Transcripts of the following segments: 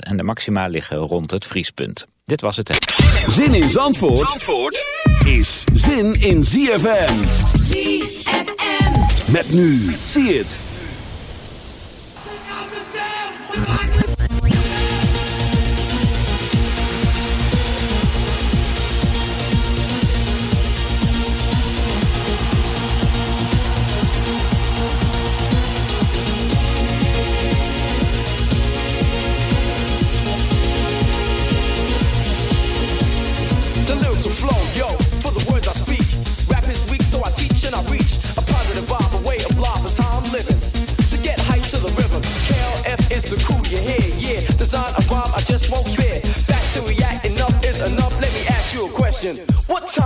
en de maxima liggen rond het vriespunt. Dit was het. Zin in Zandvoort, Zandvoort is zin in ZFM. ZFM. Met nu, zie het.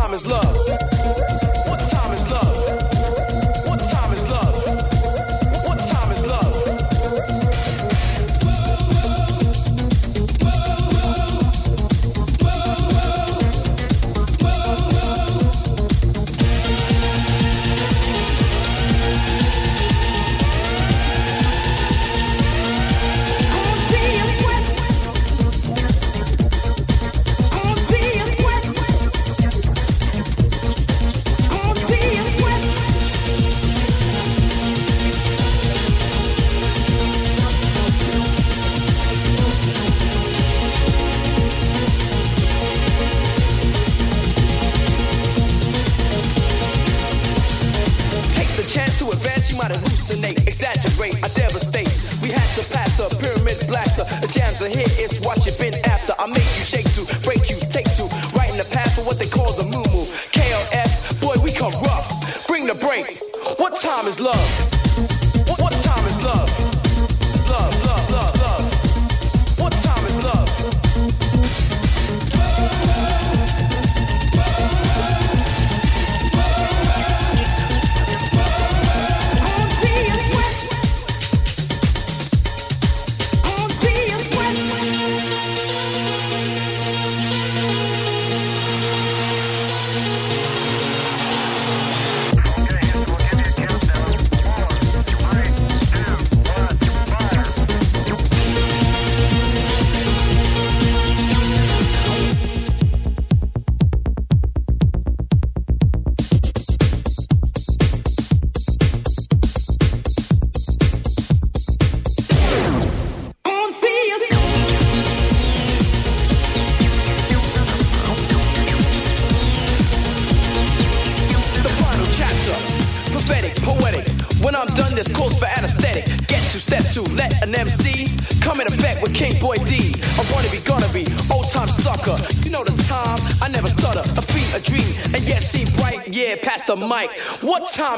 Time is love? seem to break. What time is love?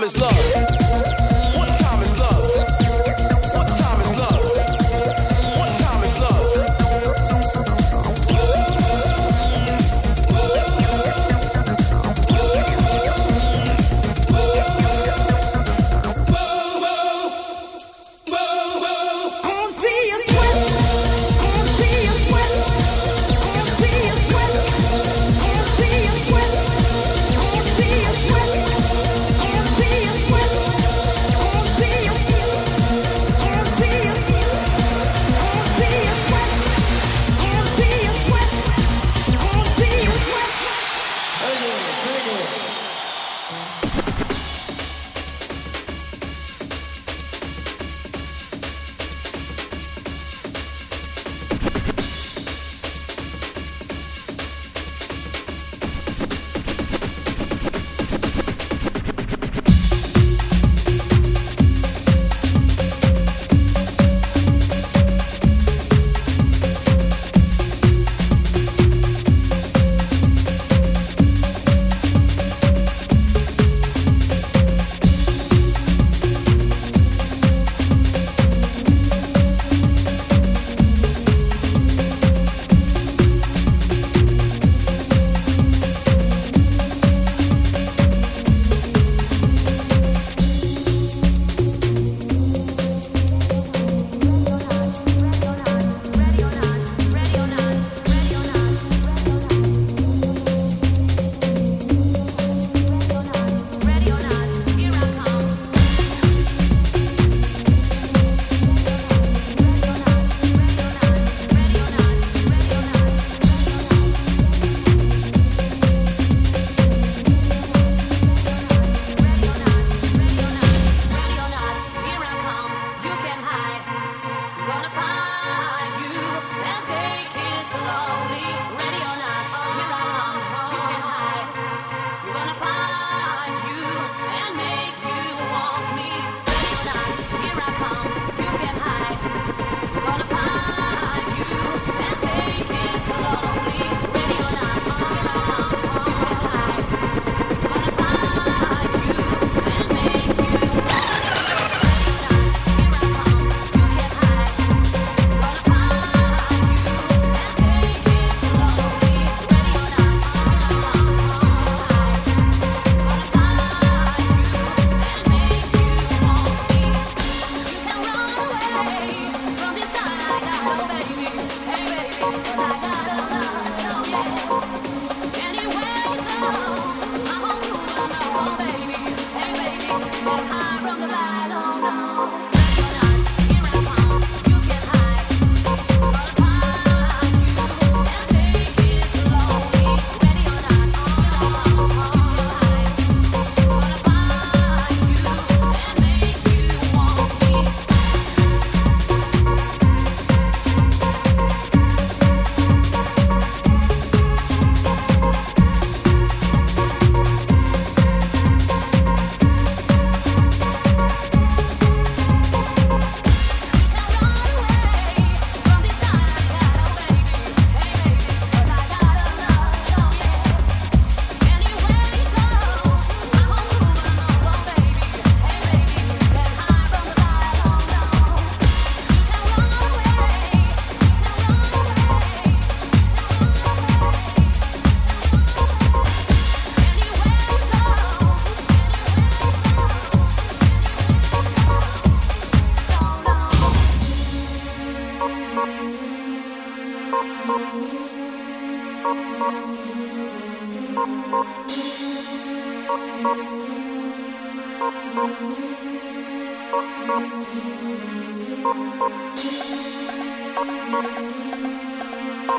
Time is love.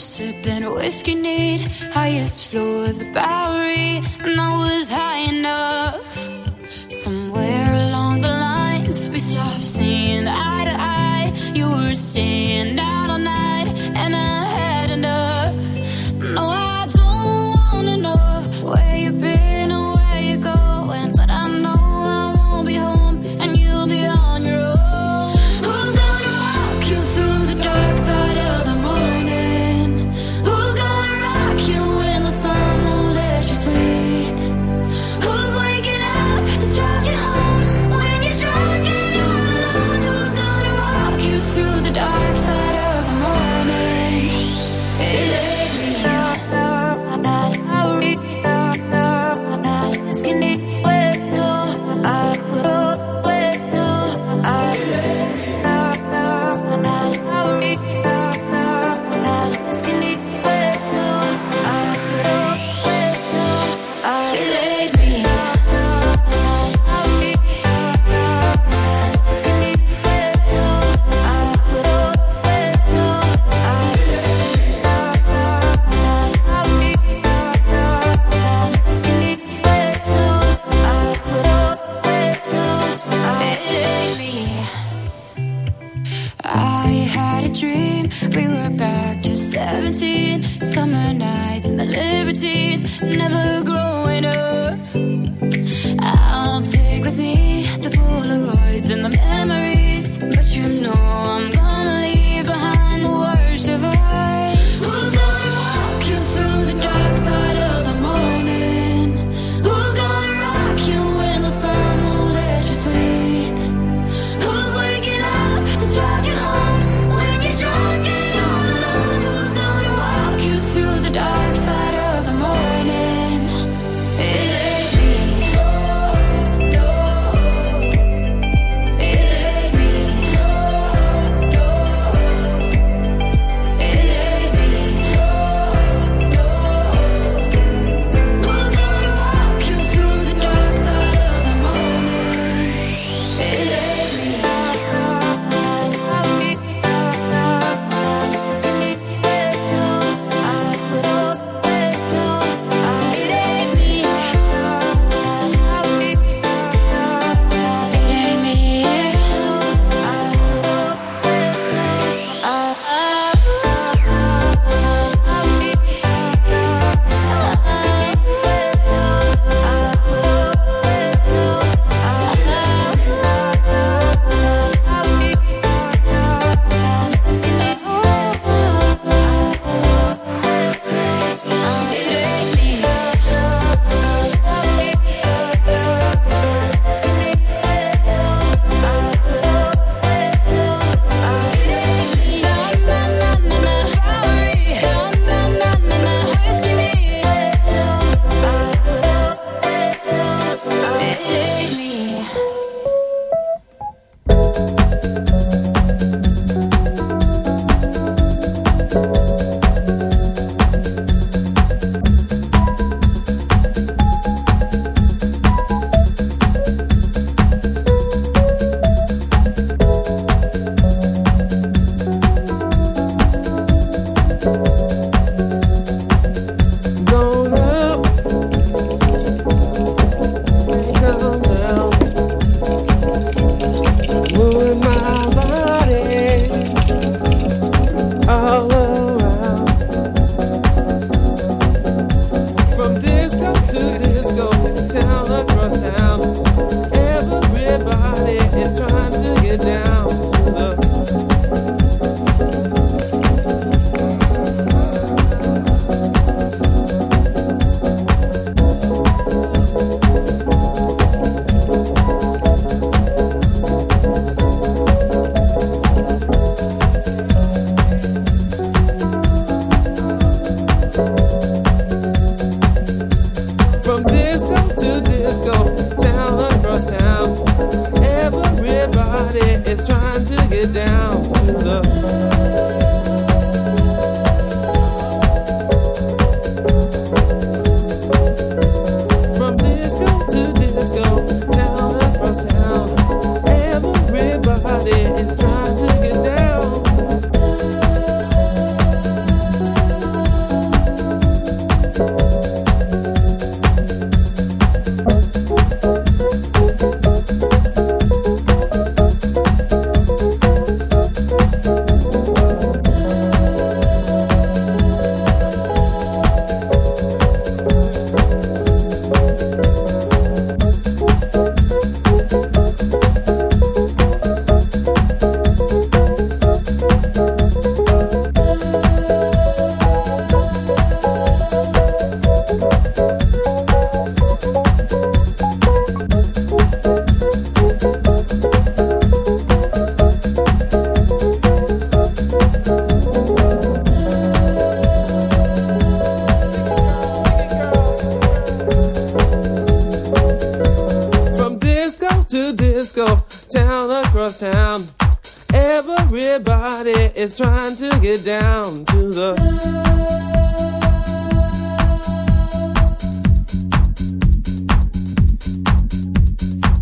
sipping whiskey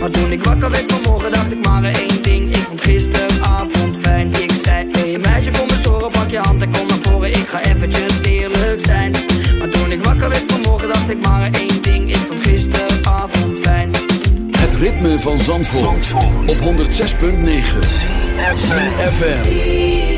Maar toen ik wakker werd vanmorgen, dacht ik maar één ding. Ik vond gisteravond fijn. Ik zei, hey meisje, kom eens horen, pak je hand en kom naar voren. Ik ga eventjes eerlijk zijn. Maar toen ik wakker werd vanmorgen, dacht ik maar één ding. Ik vond gisteravond fijn. Het ritme van Zandvoort, op 106.9 FM.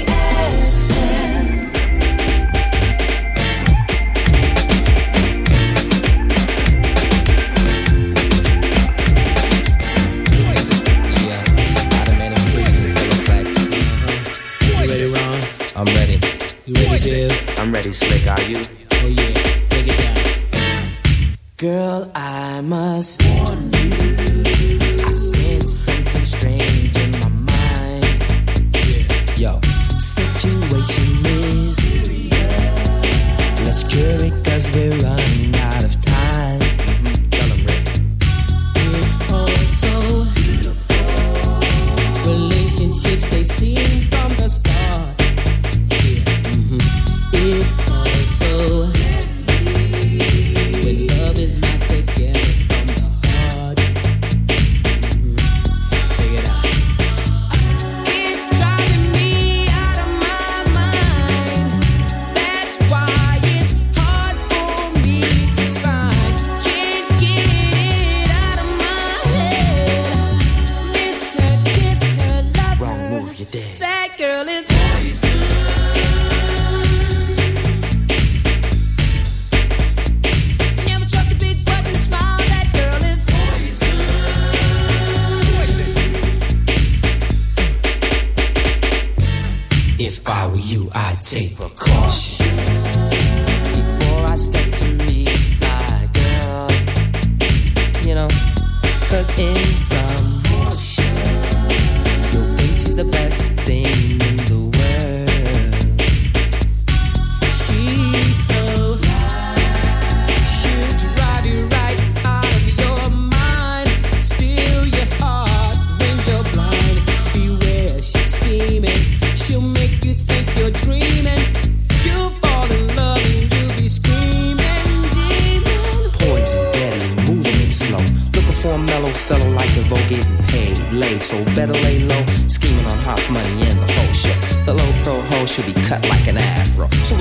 nobody's are you?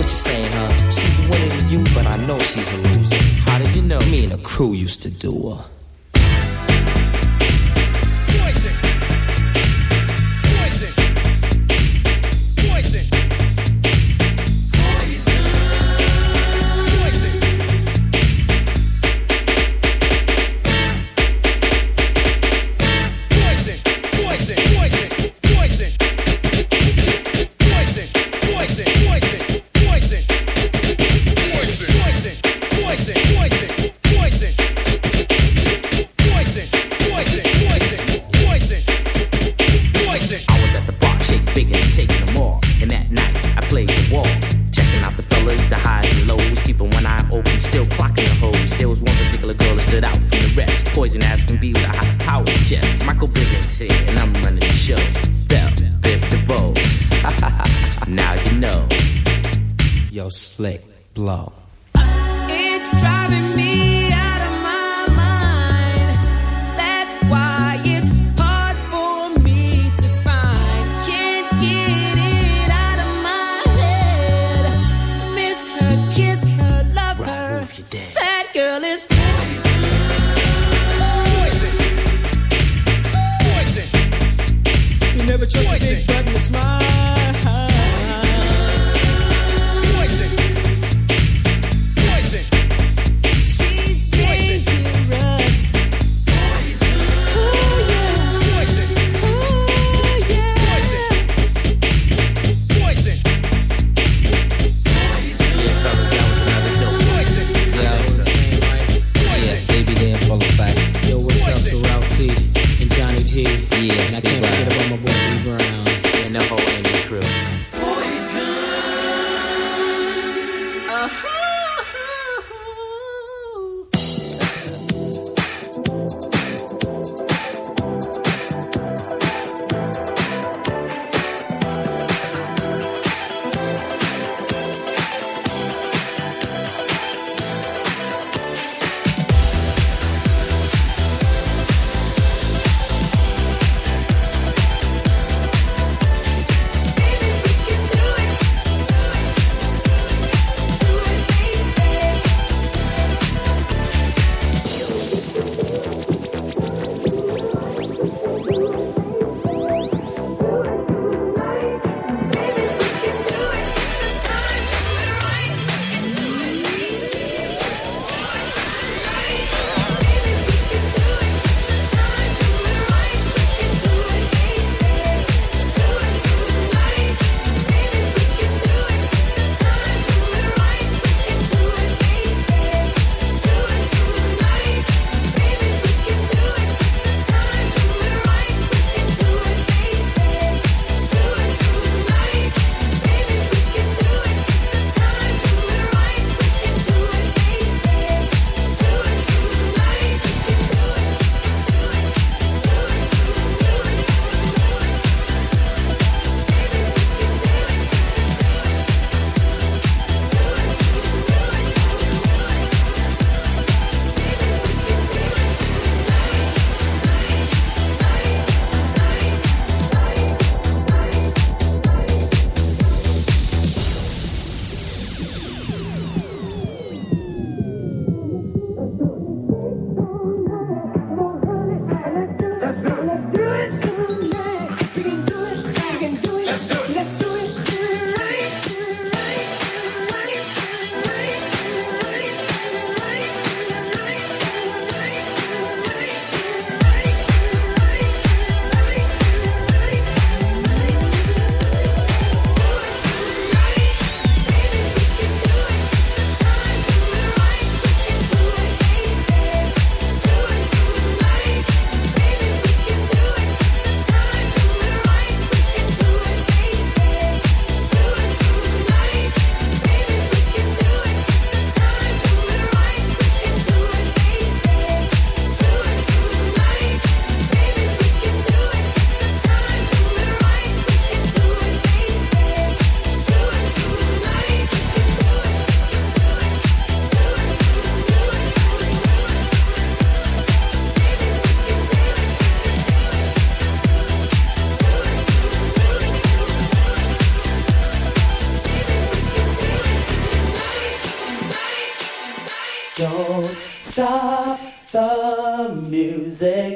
what you're saying, huh? She's winning you, but I know she's a loser. How did you know? Me and a crew used to do her. Don't stop the music.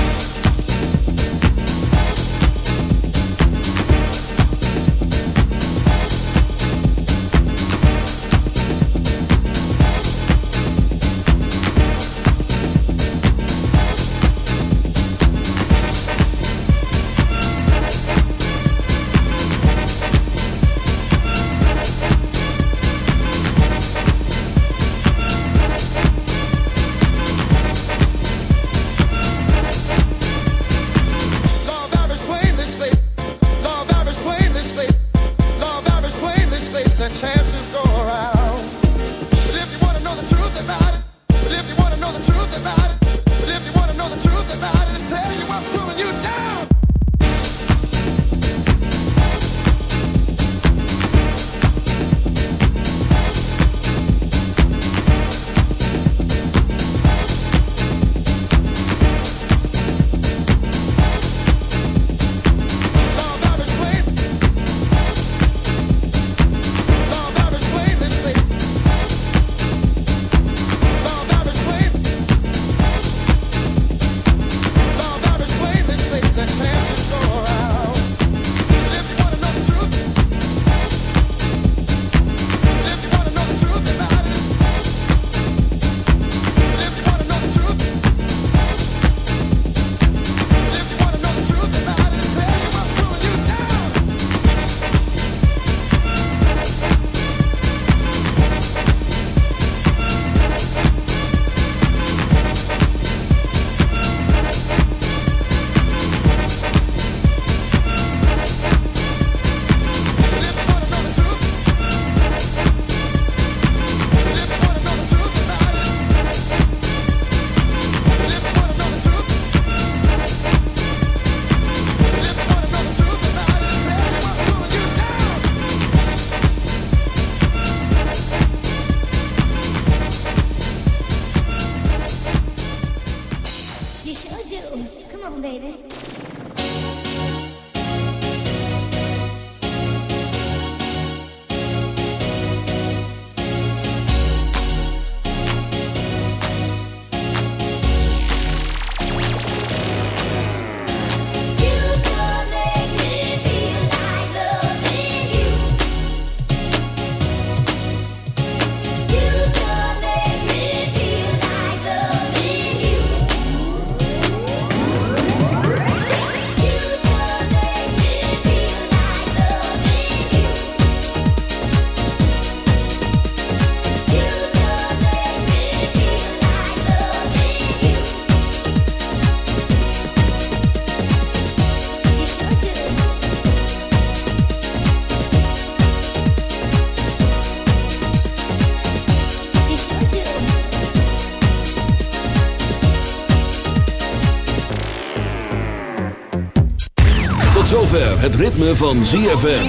Het ritme van ZFM.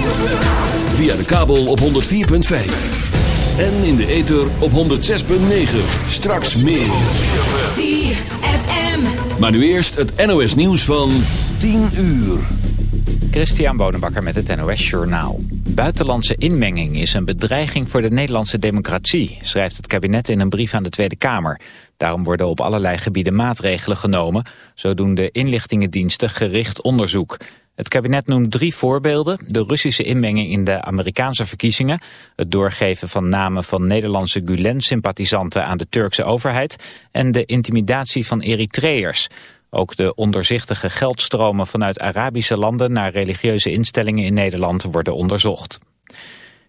Via de kabel op 104.5. En in de ether op 106.9. Straks meer. ZFM. Maar nu eerst het NOS nieuws van 10 uur. Christian Bonenbakker met het NOS Journaal. Buitenlandse inmenging is een bedreiging voor de Nederlandse democratie, schrijft het kabinet in een brief aan de Tweede Kamer. Daarom worden op allerlei gebieden maatregelen genomen. Zo doen de inlichtingendiensten gericht onderzoek. Het kabinet noemt drie voorbeelden. De Russische inmenging in de Amerikaanse verkiezingen. Het doorgeven van namen van Nederlandse Gulen-sympathisanten aan de Turkse overheid. En de intimidatie van Eritreërs. Ook de onderzichtige geldstromen vanuit Arabische landen naar religieuze instellingen in Nederland worden onderzocht.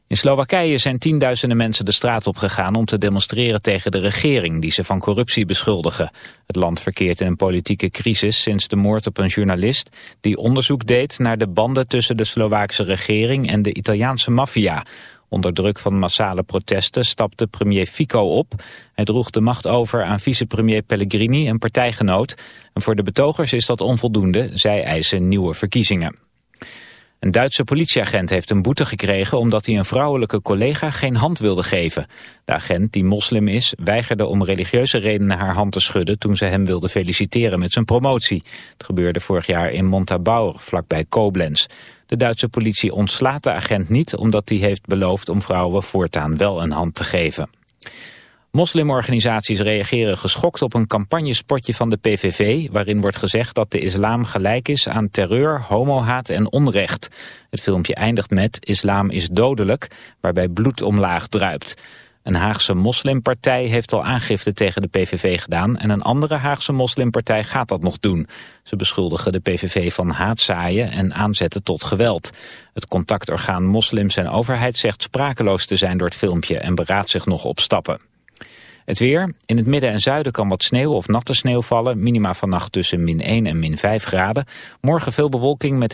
In Slowakije zijn tienduizenden mensen de straat op gegaan om te demonstreren tegen de regering die ze van corruptie beschuldigen. Het land verkeert in een politieke crisis sinds de moord op een journalist die onderzoek deed naar de banden tussen de Slovaakse regering en de Italiaanse maffia. Onder druk van massale protesten stapte premier Fico op. Hij droeg de macht over aan vicepremier Pellegrini, een partijgenoot. En voor de betogers is dat onvoldoende. Zij eisen nieuwe verkiezingen. Een Duitse politieagent heeft een boete gekregen omdat hij een vrouwelijke collega geen hand wilde geven. De agent, die moslim is, weigerde om religieuze redenen haar hand te schudden toen ze hem wilde feliciteren met zijn promotie. Het gebeurde vorig jaar in Montabaur, vlakbij Koblenz. De Duitse politie ontslaat de agent niet omdat hij heeft beloofd om vrouwen voortaan wel een hand te geven. Moslimorganisaties reageren geschokt op een campagnespotje van de PVV... waarin wordt gezegd dat de islam gelijk is aan terreur, homohaat en onrecht. Het filmpje eindigt met islam is dodelijk, waarbij bloed omlaag druipt. Een Haagse moslimpartij heeft al aangifte tegen de PVV gedaan... en een andere Haagse moslimpartij gaat dat nog doen. Ze beschuldigen de PVV van haatzaaien en aanzetten tot geweld. Het contactorgaan Moslims en Overheid zegt sprakeloos te zijn door het filmpje... en beraadt zich nog op stappen. Het weer. In het midden en zuiden kan wat sneeuw of natte sneeuw vallen. Minima vannacht tussen min 1 en min 5 graden. Morgen veel bewolking met